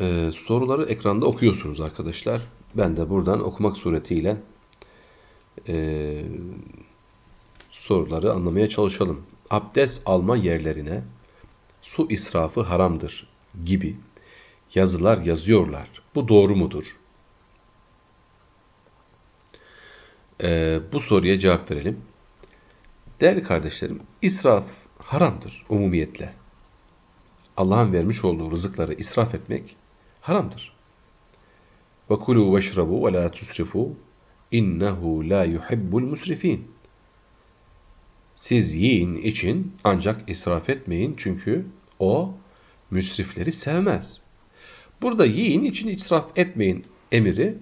Ee, soruları ekranda okuyorsunuz arkadaşlar. Ben de buradan okumak suretiyle e, soruları anlamaya çalışalım. Abdest alma yerlerine su israfı haramdır gibi yazılar yazıyorlar. Bu doğru mudur? Ee, bu soruya cevap verelim. Değerli kardeşlerim, israf haramdır umumiyetle. Allah'ın vermiş olduğu rızıkları israf etmek haramdır. وَكُلُوا وَاشْرَبُوا وَلَا تُسْرِفُوا اِنَّهُ لَا يُحِبُّ الْمُسْرِف۪ينَ Siz yiyin için ancak israf etmeyin çünkü o müsrifleri sevmez. Burada yiyin için israf etmeyin emiri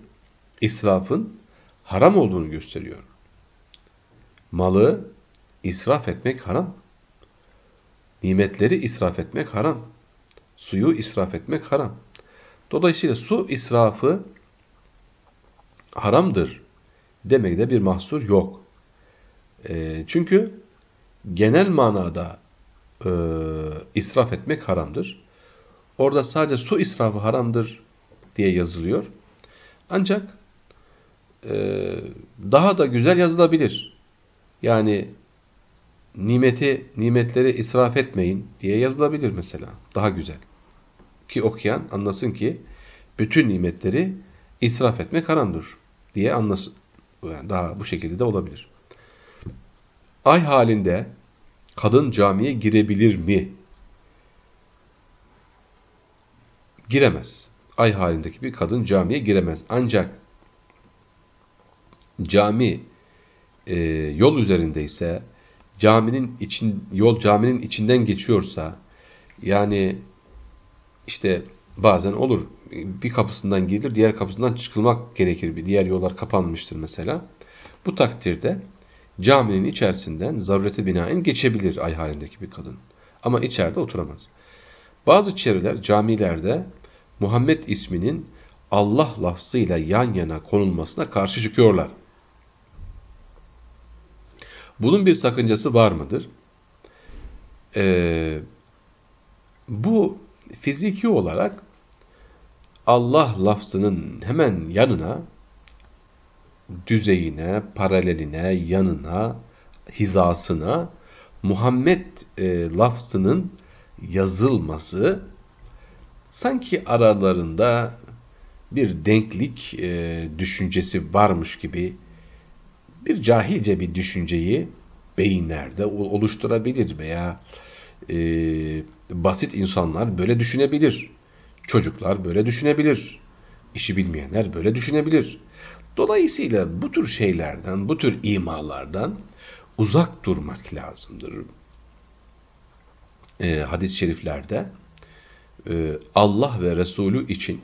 israfın haram olduğunu gösteriyor. Malı israf etmek haram. Nimetleri israf etmek haram. Suyu israf etmek haram. Dolayısıyla su israfı haramdır demekte bir mahsur yok. E, çünkü genel manada e, israf etmek haramdır. Orada sadece su israfı haramdır diye yazılıyor. Ancak e, daha da güzel yazılabilir. Yani nimeti, nimetleri israf etmeyin diye yazılabilir mesela. Daha güzel. Ki okuyan anlasın ki bütün nimetleri israf etmek haramdır diye anlasın. Yani daha bu şekilde de olabilir. Ay halinde kadın camiye girebilir mi? Giremez. Ay halindeki bir kadın camiye giremez. Ancak cami e, yol üzerindeyse, caminin için yol caminin içinden geçiyorsa, yani işte bazen olur bir kapısından girilir, diğer kapısından çıkılmak gerekir. Bir diğer yollar kapanmıştır mesela. Bu takdirde caminin içerisinden zarurete binaen geçebilir ay halindeki bir kadın. Ama içeride oturamaz. Bazı çevreler camilerde Muhammed isminin Allah lafzıyla yan yana konulmasına karşı çıkıyorlar. Bunun bir sakıncası var mıdır? Ee, bu fiziki olarak Allah lafzının hemen yanına, düzeyine, paraleline, yanına, hizasına Muhammed e, lafzının yazılması sanki aralarında bir denklik e, düşüncesi varmış gibi bir cahilce bir düşünceyi beyinlerde oluşturabilir veya e, basit insanlar böyle düşünebilir. Çocuklar böyle düşünebilir. İşi bilmeyenler böyle düşünebilir. Dolayısıyla bu tür şeylerden, bu tür imalardan uzak durmak lazımdır. E, Hadis-i şeriflerde e, Allah ve Resulü için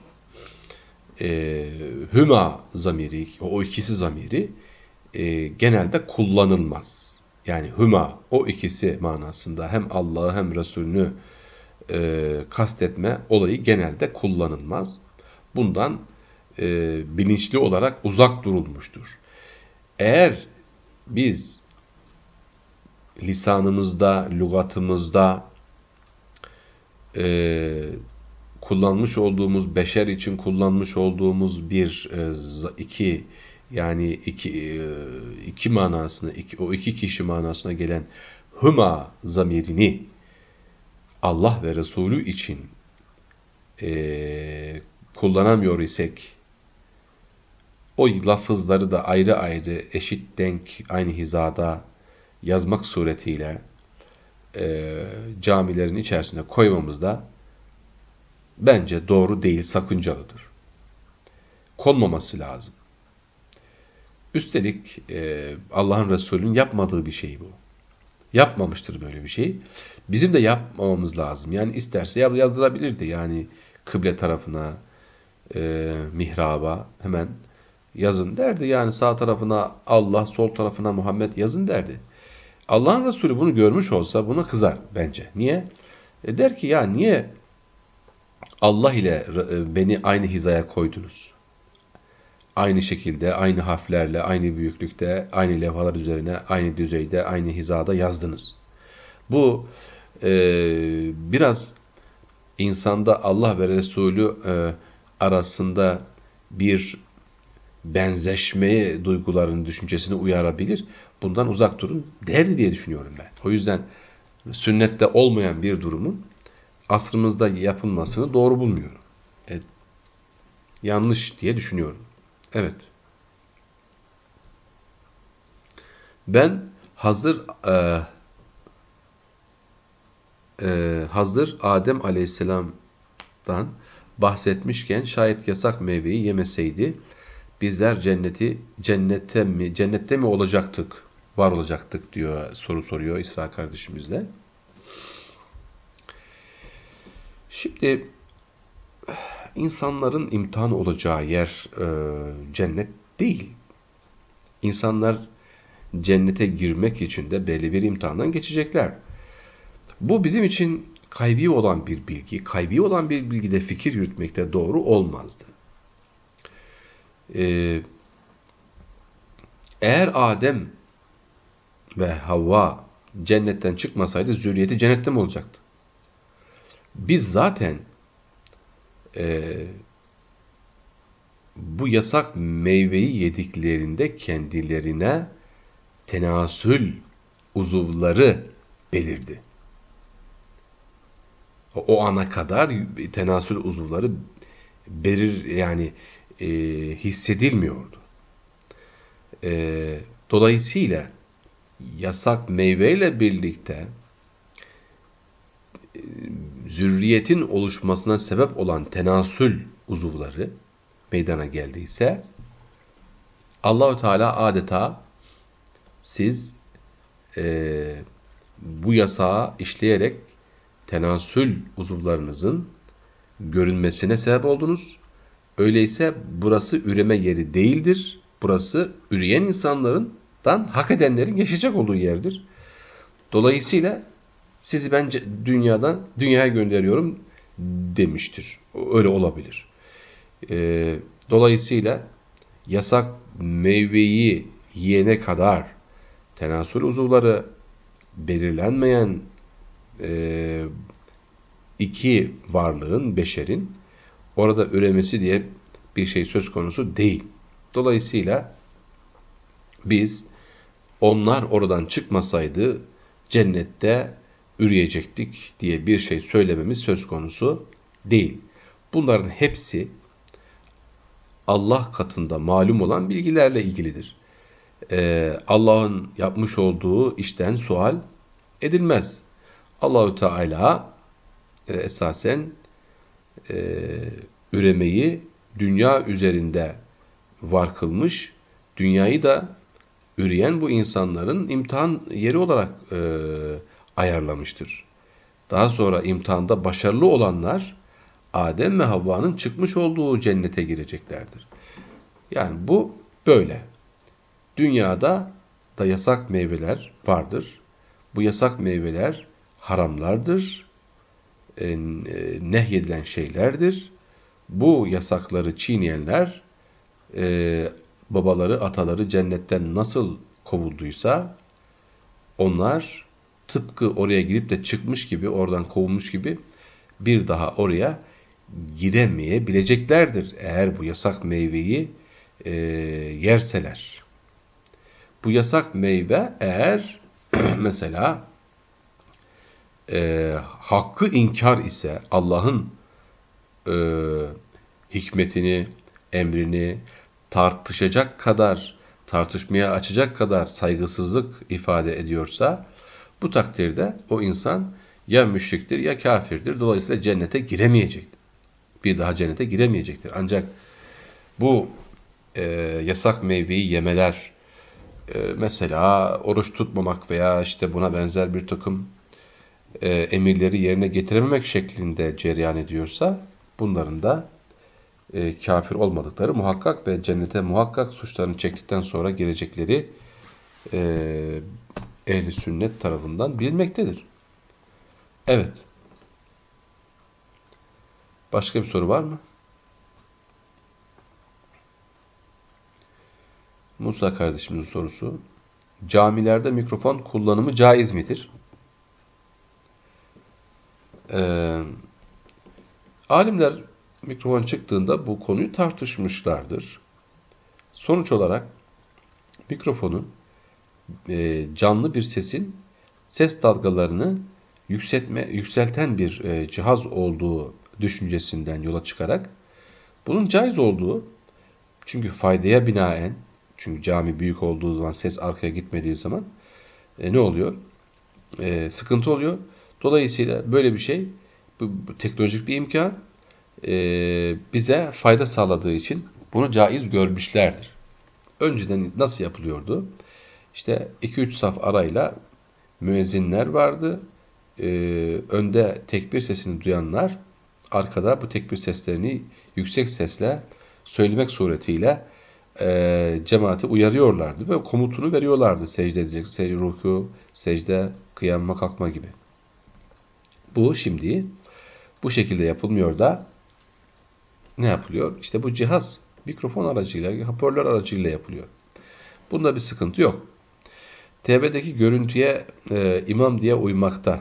e, hüma zamiri, o ikisi zamiri e, genelde kullanılmaz. Yani hüma, o ikisi manasında hem Allah'ı hem Resulünü e, kastetme olayı genelde kullanılmaz. Bundan e, bilinçli olarak uzak durulmuştur. Eğer biz lisanımızda, lügatımızda e, kullanmış olduğumuz, beşer için kullanmış olduğumuz bir, e, iki, yani iki, e, iki manasına, iki, o iki kişi manasına gelen hüma zamirini Allah ve Resulü için e, kullanamıyor isek, o lafızları da ayrı ayrı, eşit denk, aynı hizada yazmak suretiyle e, camilerin içerisine koymamız da bence doğru değil, sakıncalıdır. Konmaması lazım. Üstelik e, Allah'ın Resulü'nün yapmadığı bir şey bu. Yapmamıştır böyle bir şey. Bizim de yapmamamız lazım. Yani isterse yazdırabilirdi. Yani kıble tarafına, e, mihraba hemen yazın derdi. Yani sağ tarafına Allah, sol tarafına Muhammed yazın derdi. Allah'ın Resulü bunu görmüş olsa buna kızar bence. Niye? E der ki ya niye Allah ile e, beni aynı hizaya koydunuz? Aynı şekilde, aynı harflerle, aynı büyüklükte, aynı levhalar üzerine, aynı düzeyde, aynı hizada yazdınız. Bu e, biraz insanda Allah ve Resulü e, arasında bir benzeşmeye duygularının düşüncesini uyarabilir. Bundan uzak durun derdi diye düşünüyorum ben. O yüzden sünnette olmayan bir durumun asrımızda yapılmasını doğru bulmuyorum. E, yanlış diye düşünüyorum. Evet. Ben hazır e, e, hazır Adem Aleyhisselam'dan bahsetmişken şayet yasak meyveyi yemeseydi bizler cenneti cennette mi cennette mi olacaktık? Var olacaktık diyor soru soruyor İsra kardeşimizle. Şimdi insanların imtihan olacağı yer e, cennet değil. İnsanlar cennete girmek için de belli bir imtihandan geçecekler. Bu bizim için kaybi olan bir bilgi. Kaybi olan bir bilgide fikir yürütmekte doğru olmazdı. Ee, eğer Adem ve Havva cennetten çıkmasaydı zürriyeti cennette mi olacaktı? Biz zaten e, bu yasak meyveyi yediklerinde kendilerine tenasül uzuvları belirdi. O ana kadar tenasül uzuvları belir yani e, hissedilmiyordu. E, dolayısıyla yasak meyveyle birlikte zürriyetin oluşmasına sebep olan tenasül uzuvları meydana geldiyse Allahü Teala adeta siz e, bu yasağı işleyerek tenasül uzuvlarınızın görünmesine sebep oldunuz. Öyleyse burası üreme yeri değildir. Burası üreyen insanlarından hak edenlerin yaşayacak olduğu yerdir. Dolayısıyla sizi ben dünyadan dünyaya gönderiyorum demiştir. Öyle olabilir. Ee, dolayısıyla yasak meyveyi yiyene kadar tenasül uzuvları belirlenmeyen e, iki varlığın, beşerin orada üremesi diye bir şey söz konusu değil. Dolayısıyla biz onlar oradan çıkmasaydı cennette üreyecektik diye bir şey söylememiz söz konusu değil. Bunların hepsi Allah katında malum olan bilgilerle ilgilidir. Ee, Allah'ın yapmış olduğu işten sual edilmez. Allahü Teala e, esasen e, üremeyi dünya üzerinde var kılmış. Dünyayı da üreyen bu insanların imtihan yeri olarak e, ayarlamıştır. Daha sonra imtihanda başarılı olanlar Adem ve Havva'nın çıkmış olduğu cennete gireceklerdir. Yani bu böyle. Dünyada da yasak meyveler vardır. Bu yasak meyveler haramlardır, e, e, nehyedilen şeylerdir. Bu yasakları çiğneyenler e, babaları, ataları cennetten nasıl kovulduysa onlar tıpkı oraya girip de çıkmış gibi, oradan kovulmuş gibi bir daha oraya giremeyebileceklerdir. Eğer bu yasak meyveyi e, yerseler. Bu yasak meyve eğer mesela e, hakkı inkar ise Allah'ın e, hikmetini, emrini tartışacak kadar, tartışmaya açacak kadar saygısızlık ifade ediyorsa bu takdirde o insan ya müşriktir ya kafirdir. Dolayısıyla cennete giremeyecektir. Bir daha cennete giremeyecektir. Ancak bu e, yasak meyveyi yemeler, e, mesela oruç tutmamak veya işte buna benzer bir takım e, emirleri yerine getirememek şeklinde cereyan ediyorsa bunların da e, kafir olmadıkları muhakkak ve cennete muhakkak suçlarını çektikten sonra gelecekleri e, ehli sünnet tarafından bilinmektedir. Evet. Başka bir soru var mı? Musa kardeşimizin sorusu. Camilerde mikrofon kullanımı caiz midir? Ee, Alimler mikrofon çıktığında bu konuyu tartışmışlardır. Sonuç olarak mikrofonun e, canlı bir sesin ses dalgalarını yükseltme, yükselten bir e, cihaz olduğu düşüncesinden yola çıkarak bunun caiz olduğu çünkü faydaya binaen çünkü cami büyük olduğu zaman ses arkaya gitmediği zaman e, ne oluyor? E, sıkıntı oluyor. Dolayısıyla böyle bir şey bu, bu teknolojik bir imkan e, bize fayda sağladığı için bunu caiz görmüşlerdir. Önceden nasıl yapılıyordu? İşte 2-3 saf arayla müezzinler vardı. E, önde tekbir sesini duyanlar arkada bu tekbir seslerini yüksek sesle söylemek suretiyle e, cemaati uyarıyorlardı ve komutunu veriyorlardı secde edecek, secde, ruku, secde, kıyamma, kalkma gibi. Bu şimdi bu şekilde yapılmıyor da ne yapılıyor? İşte bu cihaz mikrofon aracıyla, hoparlör aracıyla yapılıyor. Bunda bir sıkıntı yok. TV'deki görüntüye e, imam diye uymakta,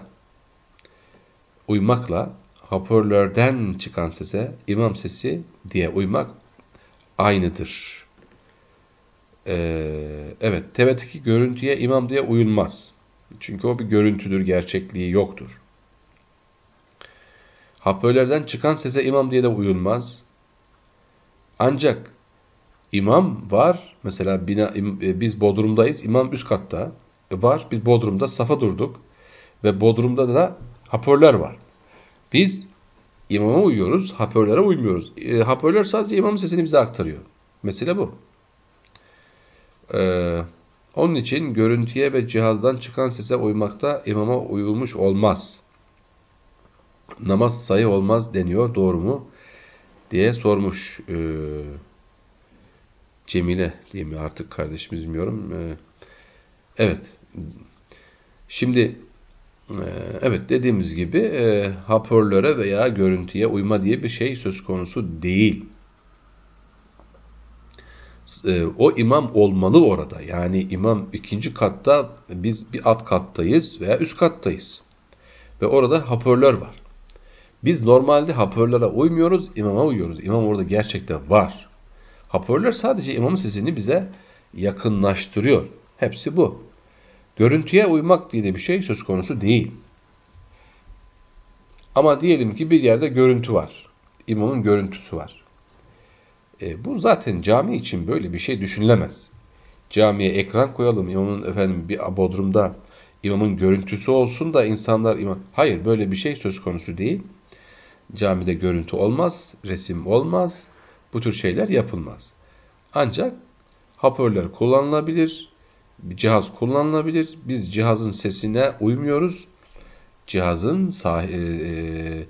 uymakla hoparlörden çıkan sese imam sesi diye uymak aynıdır. Ee, evet, TV'deki görüntüye imam diye uyulmaz. Çünkü o bir görüntüdür, gerçekliği yoktur. Hoparlörden çıkan sese imam diye de uyulmaz. Ancak imam var. Mesela bina, e, biz Bodrum'dayız. imam üst katta. E, var. Biz Bodrum'da safa durduk. Ve Bodrum'da da hoparlör var. Biz imama uyuyoruz, hoparlöre uymuyoruz. E, hoparlör sadece imamın sesini bize aktarıyor. Mesele bu. Ee, onun için görüntüye ve cihazdan çıkan sese uymakta imama uyulmuş olmaz. Namaz sayı olmaz deniyor. Doğru mu? diye sormuş ee, Cemile diye mi artık kardeşimiz bilmiyorum. Ee, evet. Şimdi e, evet dediğimiz gibi e, hoparlöre veya görüntüye uyma diye bir şey söz konusu değil. E, o imam olmalı orada. Yani imam ikinci katta biz bir alt kattayız veya üst kattayız. Ve orada hoparlör var. Biz normalde hoparlöre uymuyoruz, imama uyuyoruz. İmam orada gerçekten var. Hoparlör sadece imamın sesini bize yakınlaştırıyor. Hepsi bu. Görüntüye uymak diye bir şey söz konusu değil. Ama diyelim ki bir yerde görüntü var. İmamın görüntüsü var. E, bu zaten cami için böyle bir şey düşünülemez. Camiye ekran koyalım, imamın efendim bir bodrumda imamın görüntüsü olsun da insanlar imam... Hayır böyle bir şey söz konusu değil. Camide görüntü olmaz, resim olmaz, bu tür şeyler yapılmaz. Ancak hoparlör kullanılabilir, cihaz kullanılabilir. Biz cihazın sesine uymuyoruz. Cihazın sahi, e, e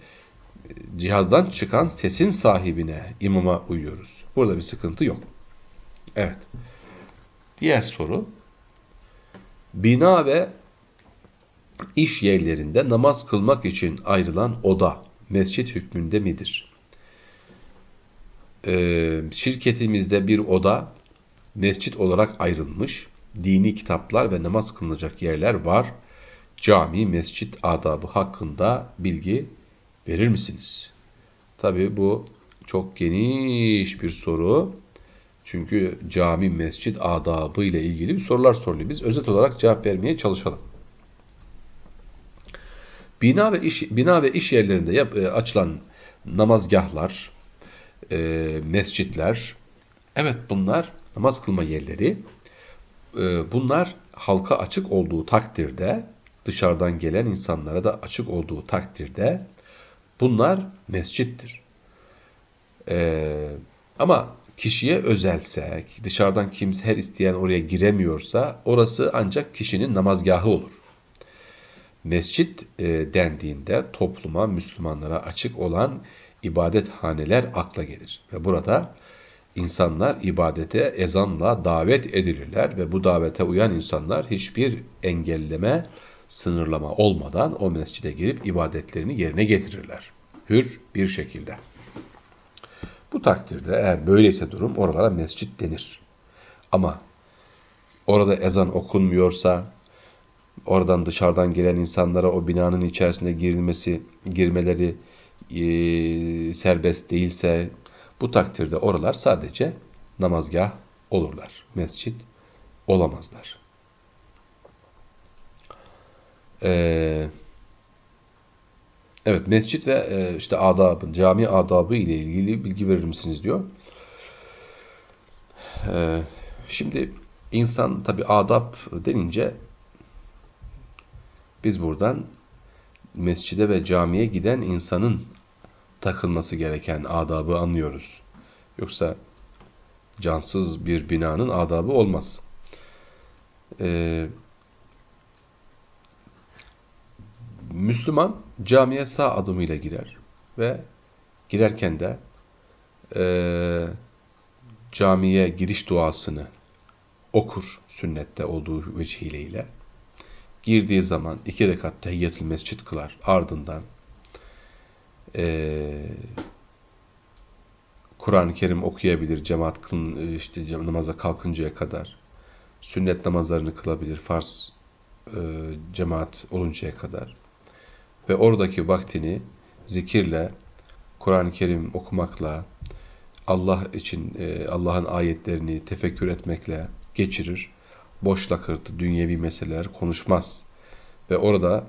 cihazdan çıkan sesin sahibine, imama uyuyoruz. Burada bir sıkıntı yok. Evet. Diğer soru. Bina ve iş yerlerinde namaz kılmak için ayrılan oda mescit hükmünde midir? Ee, şirketimizde bir oda mescit olarak ayrılmış. Dini kitaplar ve namaz kılınacak yerler var. Cami, mescit adabı hakkında bilgi verir misiniz? Tabi bu çok geniş bir soru. Çünkü cami, mescit adabı ile ilgili bir sorular soruluyor. Biz özet olarak cevap vermeye çalışalım. Bina ve iş, bina ve iş yerlerinde yap, e, açılan namazgahlar, e, mescitler, evet bunlar namaz kılma yerleri. E, bunlar halka açık olduğu takdirde, dışarıdan gelen insanlara da açık olduğu takdirde bunlar mescittir. Ee, ama kişiye özelse, dışarıdan kimse her isteyen oraya giremiyorsa orası ancak kişinin namazgahı olur. Mescit e, dendiğinde topluma, Müslümanlara açık olan ibadethaneler akla gelir. Ve burada insanlar ibadete ezanla davet edilirler ve bu davete uyan insanlar hiçbir engelleme, sınırlama olmadan o mescide girip ibadetlerini yerine getirirler. Hür bir şekilde. Bu takdirde eğer böyleyse durum oralara mescit denir. Ama orada ezan okunmuyorsa, oradan dışarıdan gelen insanlara o binanın içerisinde girilmesi, girmeleri e, serbest değilse bu takdirde oralar sadece namazgah olurlar. Mescit olamazlar. Ee, evet mescit ve e, işte adabı, cami adabı ile ilgili bilgi verir misiniz diyor. Şimdi insan tabi adab denince biz buradan mescide ve camiye giden insanın takılması gereken adabı anlıyoruz. Yoksa cansız bir binanın adabı olmaz. Ee, Müslüman camiye sağ adımıyla girer ve girerken de e, camiye giriş duasını okur sünnette olduğu vecihiyle. Girdiği zaman iki rekat tehiyyatül mescit kılar. Ardından e, Kur'an-ı Kerim okuyabilir cemaat kılın, işte namaza kalkıncaya kadar. Sünnet namazlarını kılabilir farz e, cemaat oluncaya kadar. Ve oradaki vaktini zikirle, Kur'an-ı Kerim okumakla, Allah için e, Allah'ın ayetlerini tefekkür etmekle geçirir. Boş lakırtı, dünyevi meseleler konuşmaz. Ve orada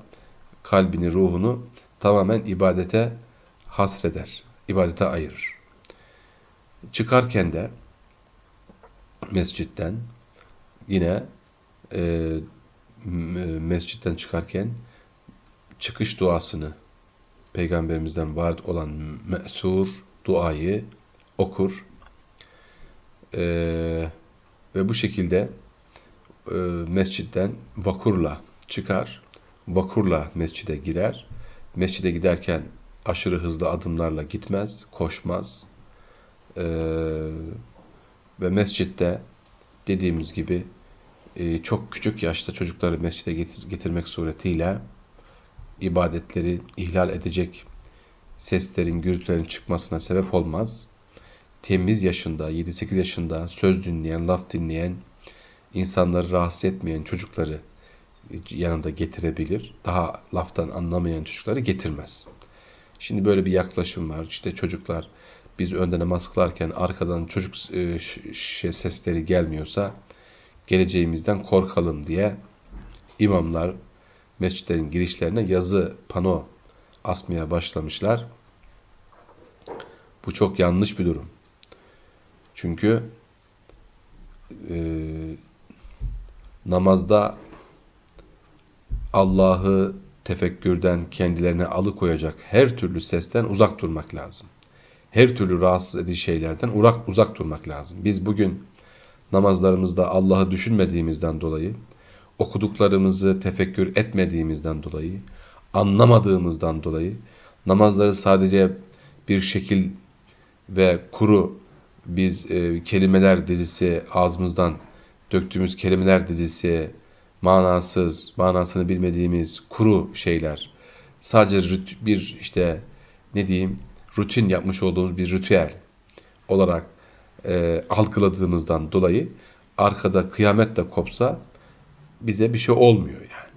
kalbini, ruhunu tamamen ibadete hasreder, ibadete ayırır. Çıkarken de mescitten yine e, mescitten çıkarken çıkış duasını peygamberimizden var olan me'sur duayı okur e, ve bu şekilde e, mescitten vakurla çıkar, vakurla mescide girer. Mescide giderken aşırı hızlı adımlarla gitmez, koşmaz. Ee, ve mescitte dediğimiz gibi e, çok küçük yaşta çocukları mescide getir, getirmek suretiyle ibadetleri ihlal edecek seslerin, gürültülerin çıkmasına sebep olmaz. Temiz yaşında, 7-8 yaşında söz dinleyen, laf dinleyen, insanları rahatsız etmeyen çocukları yanında getirebilir. Daha laftan anlamayan çocukları getirmez. Şimdi böyle bir yaklaşım var. İşte çocuklar biz önde namaz kılarken arkadan çocuk şey, sesleri gelmiyorsa geleceğimizden korkalım diye imamlar mescitlerin girişlerine yazı, pano asmaya başlamışlar. Bu çok yanlış bir durum. Çünkü e, namazda Allah'ı tefekkürden kendilerine alıkoyacak her türlü sesten uzak durmak lazım. Her türlü rahatsız edici şeylerden uzak, uzak durmak lazım. Biz bugün namazlarımızda Allah'ı düşünmediğimizden dolayı, okuduklarımızı tefekkür etmediğimizden dolayı, anlamadığımızdan dolayı, namazları sadece bir şekil ve kuru biz e, kelimeler dizisi ağzımızdan döktüğümüz kelimeler dizisi manasız, manasını bilmediğimiz kuru şeyler. Sadece bir işte ne diyeyim rutin yapmış olduğumuz bir ritüel olarak e, algıladığımızdan dolayı arkada kıyamet de kopsa bize bir şey olmuyor yani.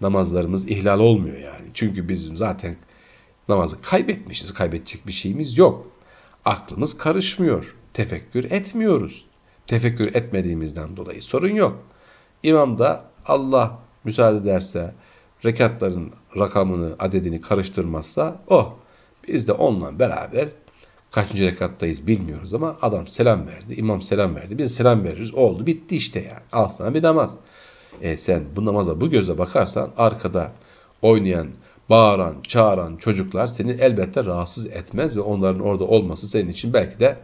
Namazlarımız ihlal olmuyor yani. Çünkü biz zaten namazı kaybetmişiz. Kaybedecek bir şeyimiz yok. Aklımız karışmıyor. Tefekkür etmiyoruz. Tefekkür etmediğimizden dolayı sorun yok. İmam da Allah müsaade ederse rekatların rakamını, adedini karıştırmazsa oh biz de onunla beraber kaçıncı rekattayız bilmiyoruz ama adam selam verdi, imam selam verdi. Biz selam veririz. Oldu bitti işte yani. Al sana bir namaz. E sen bu namaza bu göze bakarsan arkada oynayan, bağıran, çağıran çocuklar seni elbette rahatsız etmez ve onların orada olması senin için belki de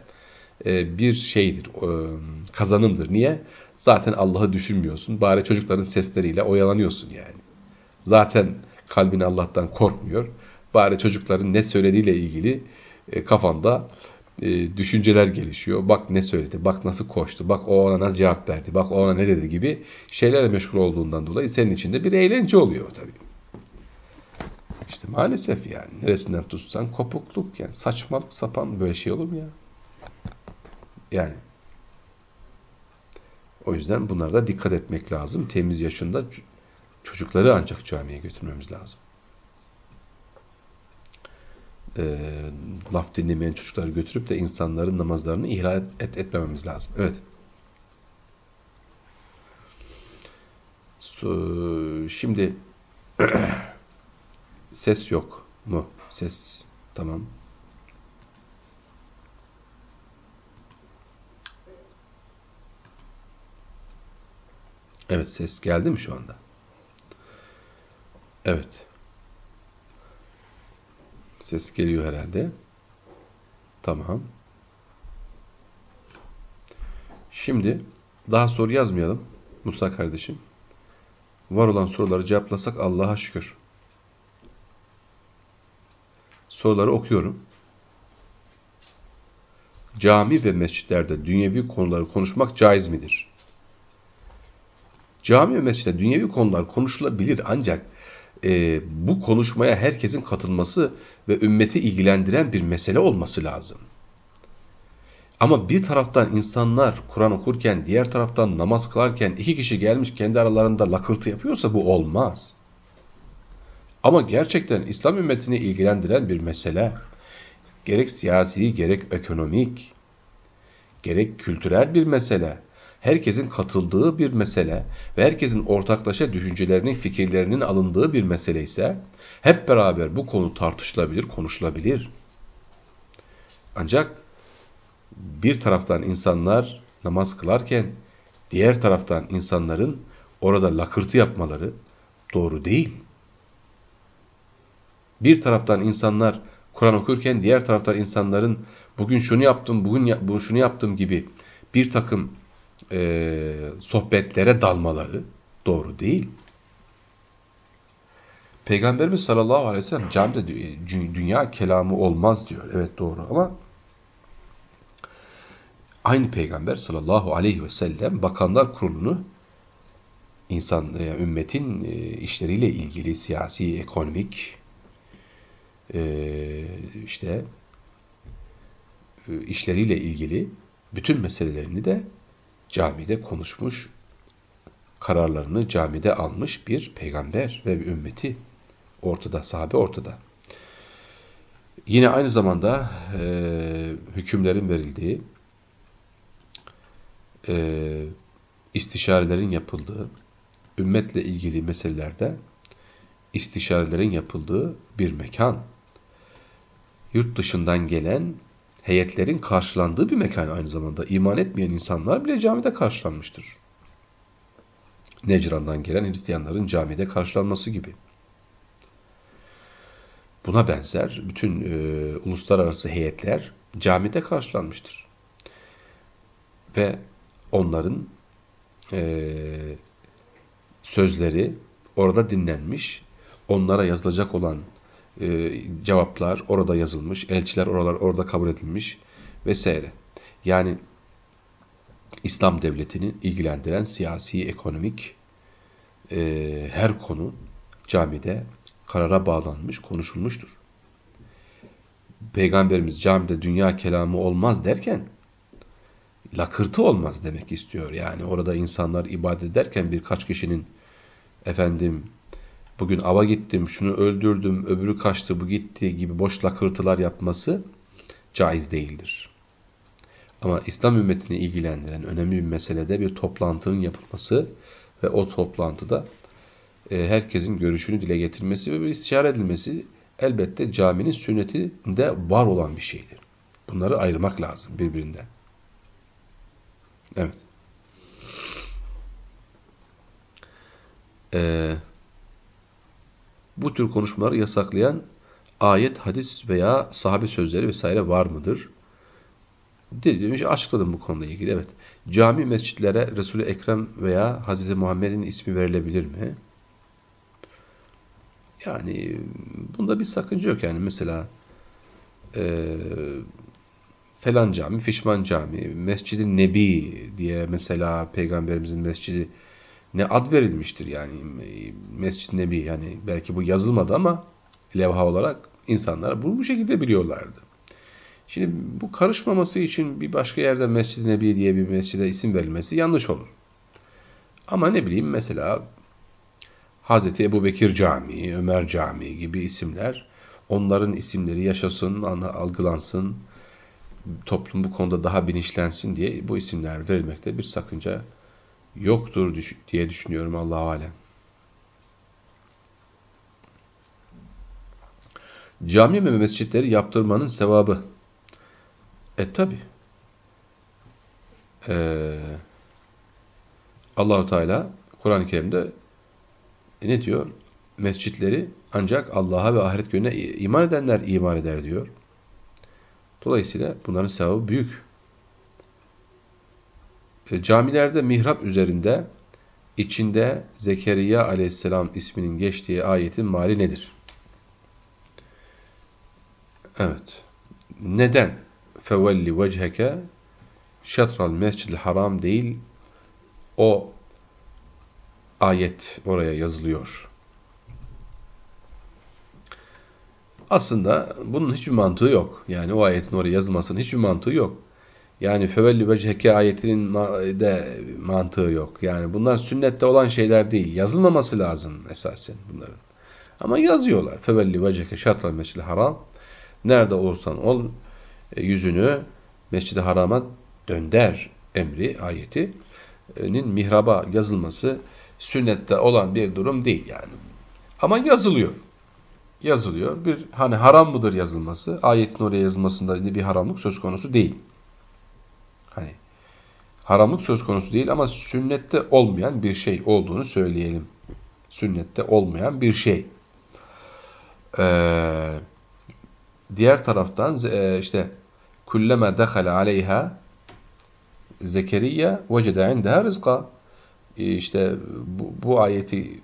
e, bir şeydir, e, kazanımdır. Niye? Zaten Allah'ı düşünmüyorsun. Bari çocukların sesleriyle oyalanıyorsun yani. Zaten kalbin Allah'tan korkmuyor. Bari çocukların ne söylediğiyle ilgili e, kafanda e, düşünceler gelişiyor. Bak ne söyledi, bak nasıl koştu, bak o ona cevap verdi, bak o ona ne dedi gibi şeylerle meşgul olduğundan dolayı senin içinde bir eğlence oluyor tabii. İşte maalesef yani neresinden tutsan kopukluk yani saçmalık sapan böyle şey olur mu ya? Yani o yüzden bunlarda dikkat etmek lazım. Temiz yaşında çocukları ancak camiye götürmemiz lazım. e, laf dinlemeyen çocukları götürüp de insanların namazlarını ihlal et, etmememiz lazım. Evet. So, şimdi ses yok mu? Ses tamam. Evet ses geldi mi şu anda? Evet. Ses geliyor herhalde. Tamam. Şimdi daha soru yazmayalım Musa kardeşim. Var olan soruları cevaplasak Allah'a şükür. Soruları okuyorum. Cami ve mescitlerde dünyevi konuları konuşmak caiz midir? Cami ve mescitte dünyevi konular konuşulabilir ancak e, bu konuşmaya herkesin katılması ve ümmeti ilgilendiren bir mesele olması lazım. Ama bir taraftan insanlar Kur'an okurken, diğer taraftan namaz kılarken iki kişi gelmiş kendi aralarında lakırtı yapıyorsa bu olmaz. Ama gerçekten İslam ümmetini ilgilendiren bir mesele, gerek siyasi, gerek ekonomik, gerek kültürel bir mesele, herkesin katıldığı bir mesele ve herkesin ortaklaşa düşüncelerinin, fikirlerinin alındığı bir mesele ise hep beraber bu konu tartışılabilir, konuşulabilir. Ancak bir taraftan insanlar namaz kılarken diğer taraftan insanların orada lakırtı yapmaları doğru değil. Bir taraftan insanlar Kur'an okurken diğer taraftan insanların bugün şunu yaptım, bugün şunu yaptım gibi bir takım e, sohbetlere dalmaları doğru değil. Peygamberimiz sallallahu aleyhi ve sellem camide dünya kelamı olmaz diyor. Evet doğru ama aynı peygamber sallallahu aleyhi ve sellem bakanlar kurulunu insan yani e, ümmetin e, işleriyle ilgili siyasi, ekonomik e, işte işleriyle ilgili bütün meselelerini de camide konuşmuş, kararlarını camide almış bir peygamber ve bir ümmeti ortada, sahabe ortada. Yine aynı zamanda e, hükümlerin verildiği, e, istişarelerin yapıldığı, ümmetle ilgili meselelerde istişarelerin yapıldığı bir mekan. Yurt dışından gelen heyetlerin karşılandığı bir mekan aynı zamanda. İman etmeyen insanlar bile camide karşılanmıştır. Necran'dan gelen Hristiyanların camide karşılanması gibi. Buna benzer bütün e, uluslararası heyetler camide karşılanmıştır. Ve onların e, sözleri orada dinlenmiş, onlara yazılacak olan e, cevaplar orada yazılmış, elçiler oralar orada kabul edilmiş vesaire. Yani İslam devletini ilgilendiren siyasi, ekonomik e, her konu camide karara bağlanmış, konuşulmuştur. Peygamberimiz camide dünya kelamı olmaz derken lakırtı olmaz demek istiyor. Yani orada insanlar ibadet ederken birkaç kişinin efendim bugün ava gittim, şunu öldürdüm, öbürü kaçtı, bu gitti gibi boş lakırtılar yapması caiz değildir. Ama İslam ümmetini ilgilendiren önemli bir meselede bir toplantının yapılması ve o toplantıda e, herkesin görüşünü dile getirmesi ve bir istişare edilmesi elbette caminin sünnetinde var olan bir şeydir. Bunları ayırmak lazım birbirinden. Evet. Ee, bu tür konuşmaları yasaklayan ayet, hadis veya sahabe sözleri vesaire var mıdır? Dediğim açıkladım bu konuyla ilgili. Evet. Cami mescitlere Resul-i Ekrem veya Hz. Muhammed'in ismi verilebilir mi? Yani bunda bir sakınca yok. Yani mesela e, falan cami, fişman cami, mescidi nebi diye mesela peygamberimizin mescidi ne ad verilmiştir yani Mescid-i Nebi yani belki bu yazılmadı ama levha olarak insanlar bunu bu şekilde biliyorlardı. Şimdi bu karışmaması için bir başka yerde Mescid-i Nebi diye bir mescide isim verilmesi yanlış olur. Ama ne bileyim mesela Hazreti Ebu Bekir Camii, Ömer Camii gibi isimler onların isimleri yaşasın, algılansın, toplum bu konuda daha bilinçlensin diye bu isimler verilmekte bir sakınca yoktur diye düşünüyorum Allah alem. Cami ve mescitleri yaptırmanın sevabı. E tabi. Ee, Allahu Teala Kur'an-ı Kerim'de ne diyor? Mescitleri ancak Allah'a ve ahiret gününe iman edenler iman eder diyor. Dolayısıyla bunların sevabı büyük. E, camilerde mihrap üzerinde içinde Zekeriya aleyhisselam isminin geçtiği ayetin mali nedir? Evet. Neden? Fevelli vecheke şatral mescid haram değil o ayet oraya yazılıyor. Aslında bunun hiçbir mantığı yok. Yani o ayetin oraya yazılmasının hiçbir mantığı yok. Yani fevelli vecheke ayetinin de mantığı yok. Yani bunlar sünnette olan şeyler değil. Yazılmaması lazım esasen bunların. Ama yazıyorlar. Fevelli vecheke şatral mescid haram Nerede olursan ol e, yüzünü Mescid-i Haram'a dönder emri ayetinin mihraba yazılması sünnette olan bir durum değil yani. Ama yazılıyor. Yazılıyor. Bir hani haram mıdır yazılması? Ayetin oraya yazılmasında bir haramlık söz konusu değil. Haramlık söz konusu değil ama sünnette olmayan bir şey olduğunu söyleyelim. Sünnette olmayan bir şey. Eee Diğer taraftan e, işte kullama dakhala aleyha Zekeriya vecede indeha rızka. E, işte bu, bu ayeti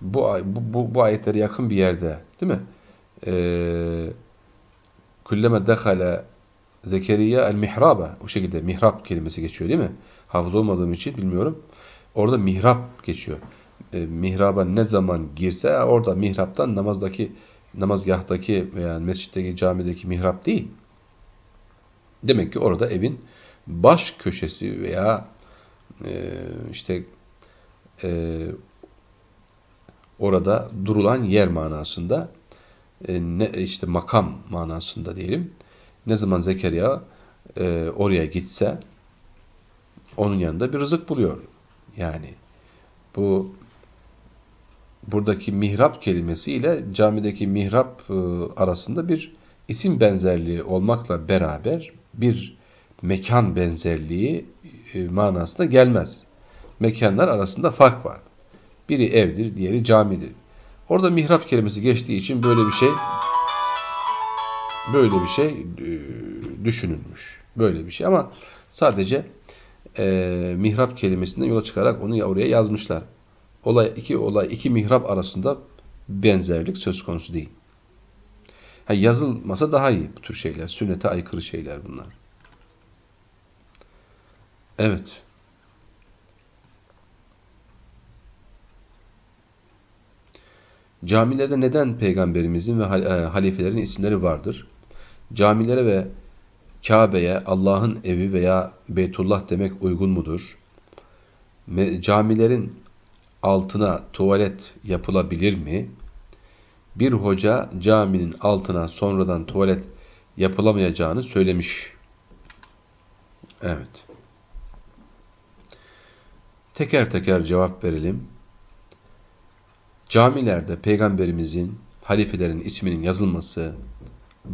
bu, bu, bu ayetlere yakın bir yerde değil mi? Ee, kullama dakhala Zekeriya el mihraba. O şekilde mihrap kelimesi geçiyor değil mi? Hafız olmadığım için bilmiyorum. Orada mihrap geçiyor. E, mihraba ne zaman girse orada mihraptan namazdaki namazgahtaki veya mescitteki camideki mihrap değil. Demek ki orada evin baş köşesi veya e, işte e, orada durulan yer manasında e, ne işte makam manasında diyelim. Ne zaman Zekeriya e, oraya gitse onun yanında bir rızık buluyor. Yani bu buradaki mihrap kelimesi ile camideki mihrap e, arasında bir isim benzerliği olmakla beraber bir mekan benzerliği e, manasına gelmez. Mekanlar arasında fark var. Biri evdir, diğeri camidir. Orada mihrap kelimesi geçtiği için böyle bir şey böyle bir şey e, düşünülmüş. Böyle bir şey ama sadece e, mihrap kelimesinden yola çıkarak onu oraya yazmışlar olay iki olay iki mihrap arasında benzerlik söz konusu değil. Ha, yazılmasa daha iyi bu tür şeyler. Sünnete aykırı şeyler bunlar. Evet. Camilerde neden peygamberimizin ve e, halifelerin isimleri vardır? Camilere ve Kabe'ye Allah'ın evi veya Beytullah demek uygun mudur? Camilerin altına tuvalet yapılabilir mi? Bir hoca caminin altına sonradan tuvalet yapılamayacağını söylemiş. Evet. Teker teker cevap verelim. Camilerde peygamberimizin, halifelerin isminin yazılması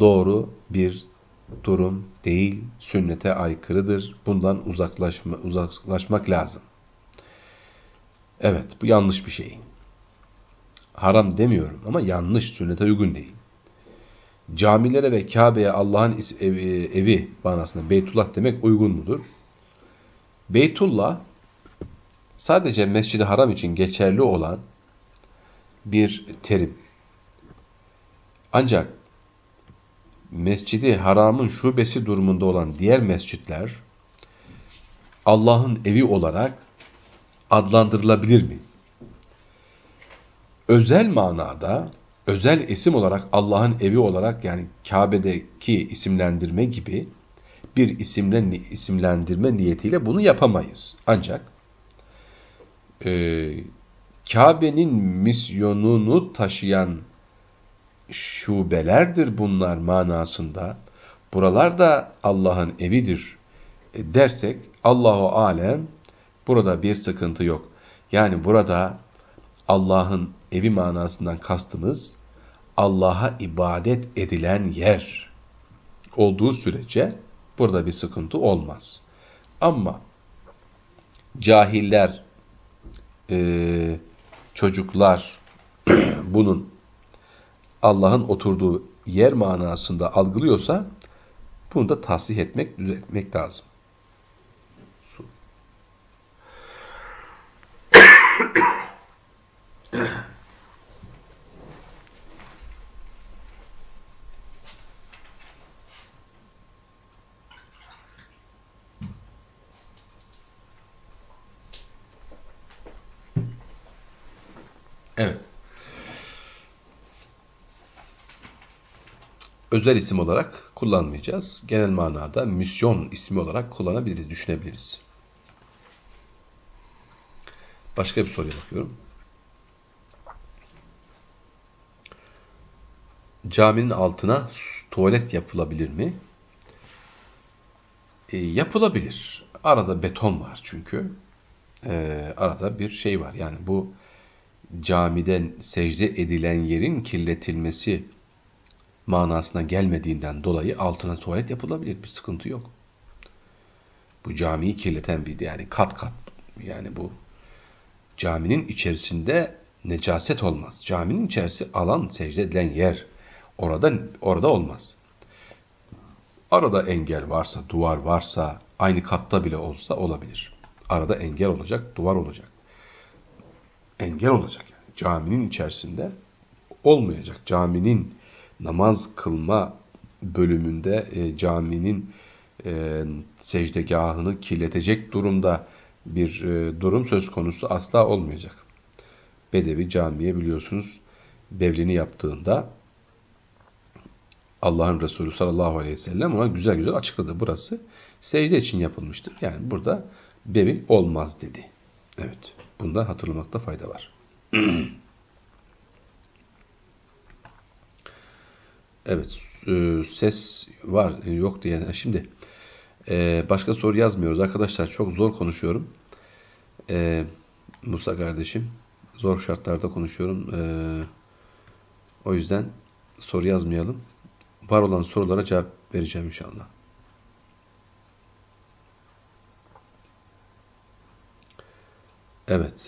doğru bir durum değil, sünnete aykırıdır. Bundan uzaklaşma, uzaklaşmak lazım. Evet bu yanlış bir şey. Haram demiyorum ama yanlış sünnete uygun değil. Camilere ve Kabe'ye Allah'ın evi, evi manasında Beytullah demek uygun mudur? Beytullah sadece Mescid-i Haram için geçerli olan bir terim. Ancak Mescidi Haram'ın şubesi durumunda olan diğer mescitler Allah'ın evi olarak adlandırılabilir mi? Özel manada, özel isim olarak Allah'ın evi olarak yani Kabe'deki isimlendirme gibi bir isimle, isimlendirme niyetiyle bunu yapamayız. Ancak e, Kabe'nin misyonunu taşıyan şubelerdir bunlar manasında. Buralar da Allah'ın evidir e, dersek Allahu alem burada bir sıkıntı yok. Yani burada Allah'ın evi manasından kastımız Allah'a ibadet edilen yer olduğu sürece burada bir sıkıntı olmaz. Ama cahiller, e, çocuklar bunun Allah'ın oturduğu yer manasında algılıyorsa bunu da tasih etmek, düzeltmek lazım. Su. Evet. Özel isim olarak kullanmayacağız. Genel manada misyon ismi olarak kullanabiliriz, düşünebiliriz. Başka bir soruya bakıyorum. Caminin altına tuvalet yapılabilir mi? E, yapılabilir. Arada beton var çünkü. E, arada bir şey var. Yani bu camiden secde edilen yerin kirletilmesi manasına gelmediğinden dolayı altına tuvalet yapılabilir. Bir sıkıntı yok. Bu camiyi kirleten bir yani kat kat yani bu caminin içerisinde necaset olmaz. Caminin içerisi alan secde edilen yer. Orada orada olmaz. Arada engel varsa, duvar varsa, aynı katta bile olsa olabilir. Arada engel olacak, duvar olacak engel olacak. Yani. Caminin içerisinde olmayacak. Caminin namaz kılma bölümünde e, caminin e, secdegahını kirletecek durumda bir e, durum söz konusu asla olmayacak. Bedevi camiye biliyorsunuz bevlini yaptığında Allah'ın Resulü sallallahu aleyhi ve sellem ona güzel güzel açıkladı. Burası secde için yapılmıştır. Yani burada bevil olmaz dedi. Evet. Bunda hatırlamakta fayda var. evet. E, ses var. E, yok diye. Şimdi e, başka soru yazmıyoruz. Arkadaşlar çok zor konuşuyorum. Musa kardeşim. Zor şartlarda konuşuyorum. O yüzden soru yazmayalım. Var olan sorulara cevap vereceğim inşallah. Evet,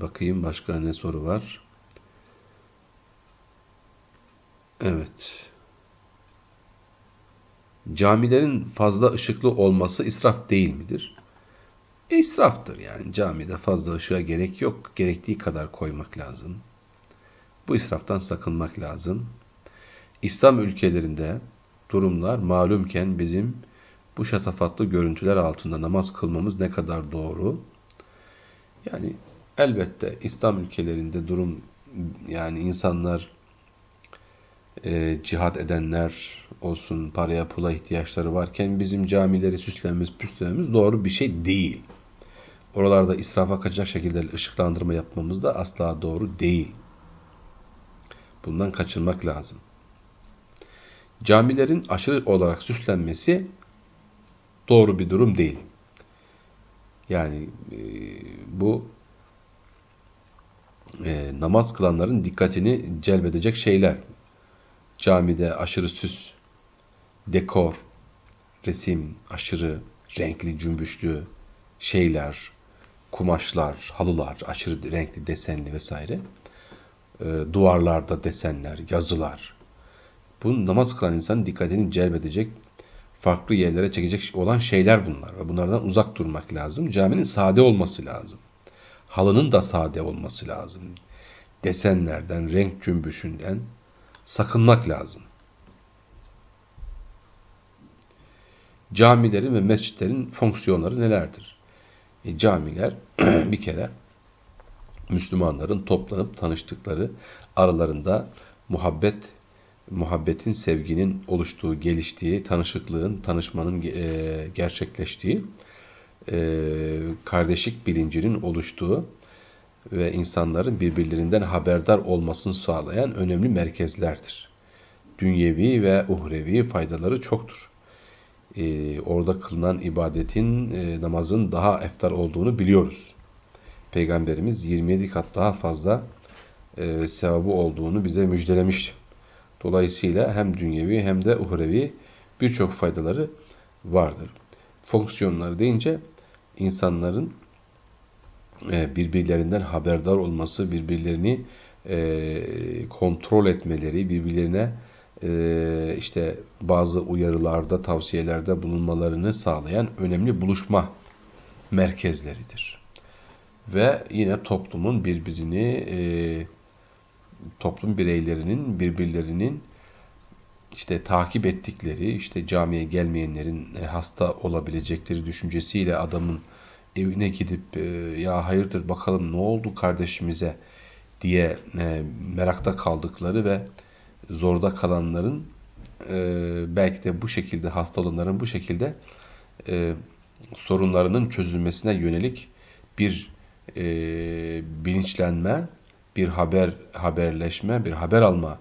bakayım başka ne soru var. Evet. Camilerin fazla ışıklı olması israf değil midir? E, yani. Camide fazla ışığa gerek yok. Gerektiği kadar koymak lazım. Bu israftan sakınmak lazım. İslam ülkelerinde durumlar malumken bizim bu şatafatlı görüntüler altında namaz kılmamız ne kadar doğru? Yani elbette İslam ülkelerinde durum yani insanlar e, cihat edenler olsun paraya pula ihtiyaçları varken bizim camileri süslememiz püslememiz doğru bir şey değil. Oralarda israfa kaçacak şekilde ışıklandırma yapmamız da asla doğru değil. Bundan kaçınmak lazım. Camilerin aşırı olarak süslenmesi doğru bir durum değil. Yani e, bu e, namaz kılanların dikkatini celbedecek şeyler. Camide aşırı süs, dekor, resim, aşırı renkli, cümbüşlü şeyler, kumaşlar, halılar, aşırı renkli, desenli vesaire. E, duvarlarda desenler, yazılar. Bu namaz kılan insanın dikkatini celbedecek farklı yerlere çekecek olan şeyler bunlar. Ve bunlardan uzak durmak lazım. Caminin sade olması lazım. Halının da sade olması lazım. Desenlerden, renk cümbüşünden sakınmak lazım. Camilerin ve mescitlerin fonksiyonları nelerdir? E, camiler bir kere Müslümanların toplanıp tanıştıkları, aralarında muhabbet muhabbetin, sevginin oluştuğu, geliştiği, tanışıklığın, tanışmanın e, gerçekleştiği, e, kardeşlik bilincinin oluştuğu ve insanların birbirlerinden haberdar olmasını sağlayan önemli merkezlerdir. Dünyevi ve uhrevi faydaları çoktur. Ee, orada kılınan ibadetin, e, namazın daha eftar olduğunu biliyoruz. Peygamberimiz 27 kat daha fazla e, sevabı olduğunu bize müjdelemişti. Dolayısıyla hem dünyevi hem de uhrevi birçok faydaları vardır. Fonksiyonları deyince insanların birbirlerinden haberdar olması, birbirlerini e, kontrol etmeleri, birbirlerine e, işte bazı uyarılarda, tavsiyelerde bulunmalarını sağlayan önemli buluşma merkezleridir. Ve yine toplumun birbirini, toplum bireylerinin birbirlerinin işte takip ettikleri, işte camiye gelmeyenlerin hasta olabilecekleri düşüncesiyle adamın evine gidip e, ya hayırdır bakalım ne oldu kardeşimize? diye e, merakta kaldıkları ve zorda kalanların e, belki de bu şekilde hasta olanların bu şekilde sorunlarının çözülmesine yönelik bir bilinçlenme, bir haber haberleşme, bir haber alma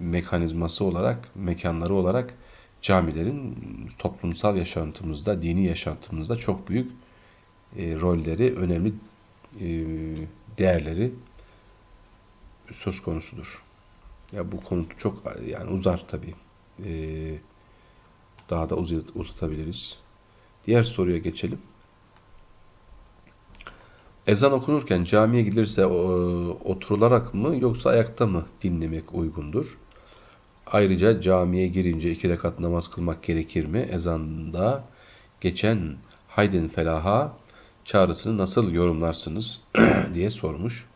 mekanizması olarak, mekanları olarak camilerin toplumsal yaşantımızda, dini yaşantımızda çok büyük e, rolleri, önemli e, değerleri söz konusudur. Ya bu konu çok yani uzar tabii. E, daha da uzat, uzatabiliriz. Diğer soruya geçelim. Ezan okunurken camiye gidilirse oturularak mı yoksa ayakta mı dinlemek uygundur? Ayrıca camiye girince iki rekat namaz kılmak gerekir mi? Ezanda geçen haydin felaha çağrısını nasıl yorumlarsınız diye sormuş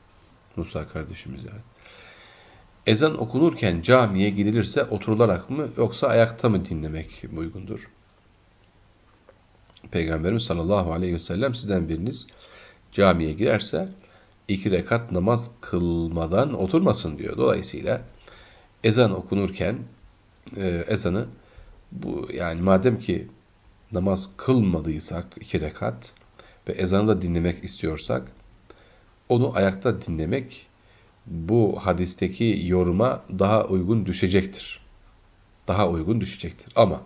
Musa kardeşimiz yani. Ezan okunurken camiye gidilirse oturularak mı yoksa ayakta mı dinlemek uygundur? Peygamberimiz sallallahu aleyhi ve sellem sizden biriniz camiye girerse iki rekat namaz kılmadan oturmasın diyor. Dolayısıyla ezan okunurken e, ezanı bu yani madem ki namaz kılmadıysak iki rekat ve ezanı da dinlemek istiyorsak onu ayakta dinlemek bu hadisteki yoruma daha uygun düşecektir. Daha uygun düşecektir. Ama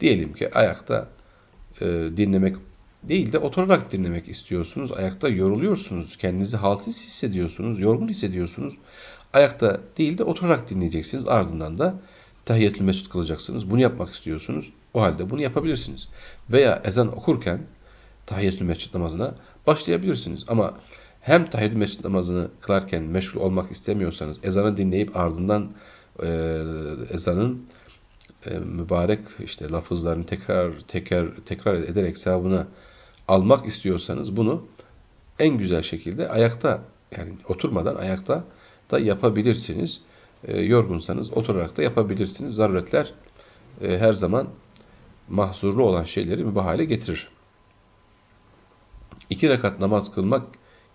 diyelim ki ayakta e, dinlemek değil de oturarak dinlemek istiyorsunuz. Ayakta yoruluyorsunuz. Kendinizi halsiz hissediyorsunuz. Yorgun hissediyorsunuz. Ayakta değil de oturarak dinleyeceksiniz. Ardından da tahiyyetül mescid kılacaksınız. Bunu yapmak istiyorsunuz. O halde bunu yapabilirsiniz. Veya ezan okurken tahiyyetül mescid namazına başlayabilirsiniz. Ama hem tahiyyetül mescid namazını kılarken meşgul olmak istemiyorsanız ezanı dinleyip ardından e, ezanın e, mübarek işte lafızlarını tekrar tekrar tekrar ederek sevabını almak istiyorsanız bunu en güzel şekilde ayakta yani oturmadan ayakta da yapabilirsiniz. E, yorgunsanız oturarak da yapabilirsiniz. Zaruretler e, her zaman mahzurlu olan şeyleri mübah hale getirir. İki rekat namaz kılmak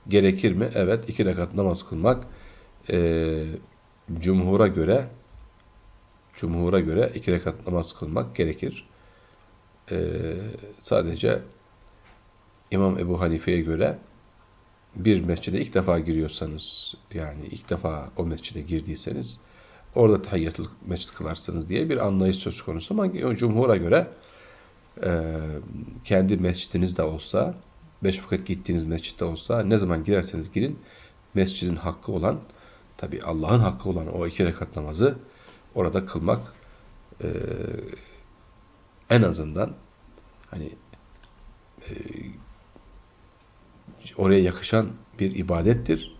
gerekir mi? Evet, iki rekat namaz kılmak e, cumhura göre cumhura göre iki rekat namaz kılmak gerekir. E, sadece İmam Ebu Hanife'ye göre bir mescide ilk defa giriyorsanız yani ilk defa o mescide girdiyseniz orada tahiyyatül mescid kılarsınız diye bir anlayış söz konusu ama cumhura göre e, kendi mescidiniz de olsa beş vakit gittiğiniz mescitte olsa ne zaman girerseniz girin mescidin hakkı olan tabi Allah'ın hakkı olan o iki rekat namazı orada kılmak e, en azından hani e, oraya yakışan bir ibadettir.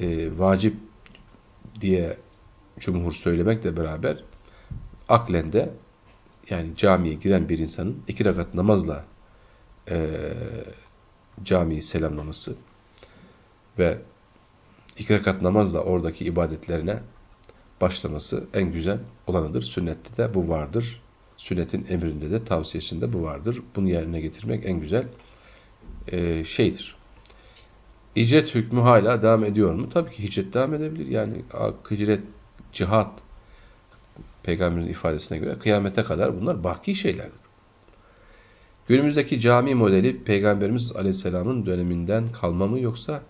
E, vacip diye cumhur söylemekle beraber aklen de yani camiye giren bir insanın iki rekat namazla e, camiyi selamlaması ve iki rekat namazla oradaki ibadetlerine başlaması en güzel olanıdır. Sünnette de bu vardır. Sünnetin emrinde de tavsiyesinde bu vardır. Bunu yerine getirmek en güzel e, şeydir. Hicret hükmü hala devam ediyor mu? Tabii ki hicret devam edebilir. Yani hicret, cihat peygamberin ifadesine göre kıyamete kadar bunlar baki şeylerdir. Günümüzdeki cami modeli Peygamberimiz Aleyhisselam'ın döneminden kalma mı yoksa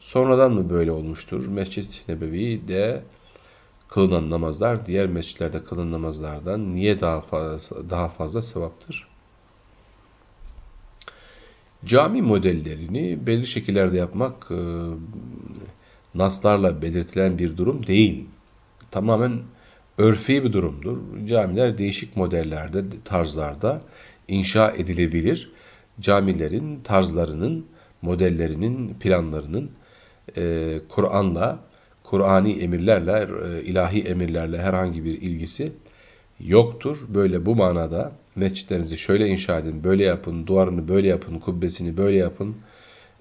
Sonradan mı böyle olmuştur? Mescid-i Nebevi de kılınan namazlar diğer mescitlerde kılınan namazlardan niye daha fazla, daha fazla sevaptır? Cami modellerini belli şekillerde yapmak e, naslarla belirtilen bir durum değil. Tamamen örfi bir durumdur. Camiler değişik modellerde, tarzlarda inşa edilebilir. Camilerin tarzlarının, modellerinin, planlarının e, Kur'an'la, Kur'ani emirlerle, e, ilahi emirlerle herhangi bir ilgisi yoktur. Böyle bu manada mescitlerinizi şöyle inşa edin, böyle yapın, duvarını böyle yapın, kubbesini böyle yapın,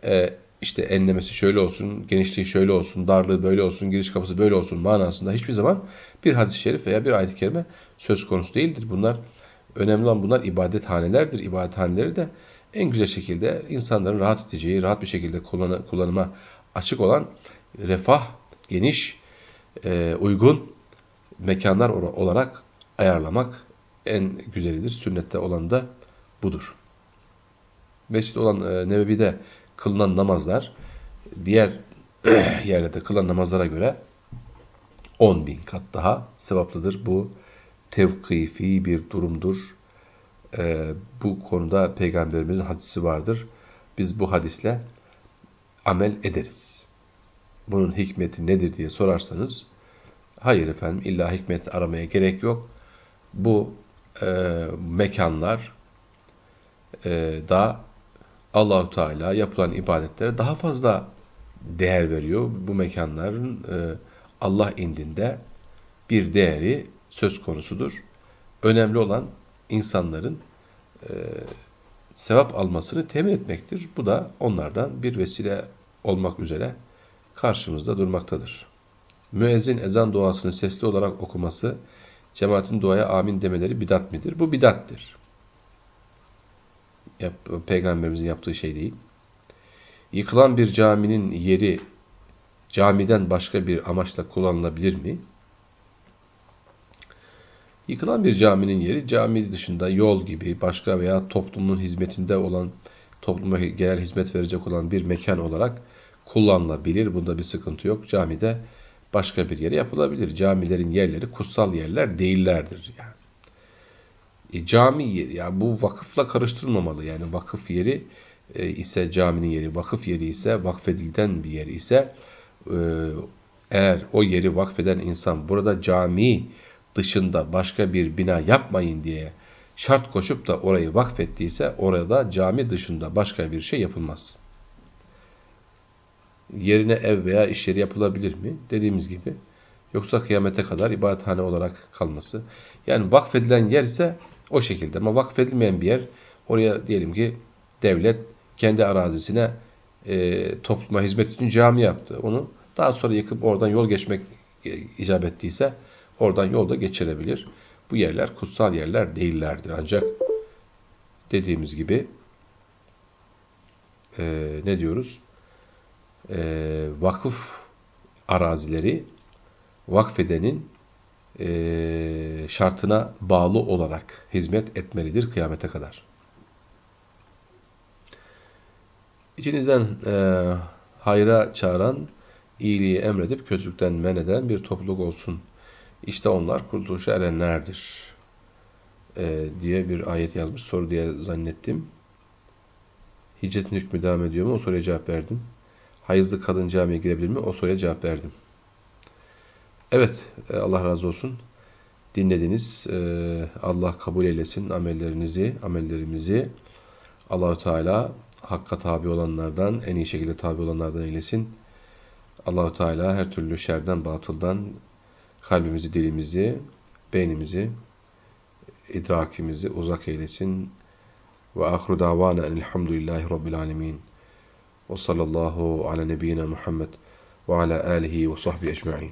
e, işte enlemesi şöyle olsun, genişliği şöyle olsun, darlığı böyle olsun, giriş kapısı böyle olsun manasında hiçbir zaman bir hadis-i şerif veya bir ayet-i kerime söz konusu değildir. Bunlar önemli olan bunlar ibadethanelerdir. İbadethaneleri de en güzel şekilde insanların rahat edeceği, rahat bir şekilde kullanıma açık olan refah, geniş, e, uygun mekanlar olarak ayarlamak en güzelidir. Sünnette olan da budur. Mescid olan e, Nebevi'de kılınan namazlar diğer yerlerde kılınan namazlara göre 10 bin kat daha sevaplıdır. Bu tevkifi bir durumdur. Ee, bu konuda Peygamberimizin hadisi vardır. Biz bu hadisle amel ederiz. Bunun hikmeti nedir diye sorarsanız, hayır efendim illa hikmet aramaya gerek yok. Bu e, mekanlar e, da Allahu Teala yapılan ibadetlere daha fazla değer veriyor. Bu mekanların e, Allah indinde bir değeri söz konusudur. Önemli olan insanların e, sevap almasını temin etmektir. Bu da onlardan bir vesile olmak üzere karşımızda durmaktadır. Müezzin ezan duasını sesli olarak okuması, cemaatin duaya amin demeleri bidat midir? Bu bidattir peygamberimizin yaptığı şey değil. Yıkılan bir caminin yeri camiden başka bir amaçla kullanılabilir mi? Yıkılan bir caminin yeri cami dışında yol gibi başka veya toplumun hizmetinde olan, topluma genel hizmet verecek olan bir mekan olarak kullanılabilir. Bunda bir sıkıntı yok. Camide başka bir yere yapılabilir. Camilerin yerleri kutsal yerler değillerdir yani. E, cami yeri yani bu vakıfla karıştırılmamalı. Yani vakıf yeri e, ise caminin yeri, vakıf yeri ise vakfedilen bir yer ise e, eğer o yeri vakfeden insan burada cami dışında başka bir bina yapmayın diye şart koşup da orayı vakfettiyse orada cami dışında başka bir şey yapılmaz. Yerine ev veya iş yeri yapılabilir mi? Dediğimiz gibi. Yoksa kıyamete kadar ibadethane olarak kalması. Yani vakfedilen yer ise o şekilde ama vakfedilmeyen bir yer oraya diyelim ki devlet kendi arazisine e, topluma hizmet için cami yaptı. Onu daha sonra yıkıp oradan yol geçmek e, icap ettiyse oradan yolda geçirebilir. Bu yerler kutsal yerler değillerdir. Ancak dediğimiz gibi e, ne diyoruz? E, vakıf arazileri vakfedenin e, şartına bağlı olarak hizmet etmelidir kıyamete kadar. İçinizden e, hayra çağıran, iyiliği emredip kötülükten men eden bir topluluk olsun. İşte onlar kurtuluşa erenlerdir. E, diye bir ayet yazmış. Soru diye zannettim. Hicretin hükmü devam ediyor mu? O soruya cevap verdim. Hayızlı kadın camiye girebilir mi? O soruya cevap verdim. Evet, e, Allah razı olsun. Dinlediniz. E, Allah kabul eylesin amellerinizi, amellerimizi. Allahu Teala hakka tabi olanlardan, en iyi şekilde tabi olanlardan eylesin. Allahu Teala her türlü şerden, batıldan kalbimizi, dilimizi, beynimizi, idrakimizi uzak eylesin. Ve ahru davana elhamdülillahi rabbil alemin. Ve sallallahu ala nebiyyina Muhammed ve ala alihi ve sahbihi ecma'in.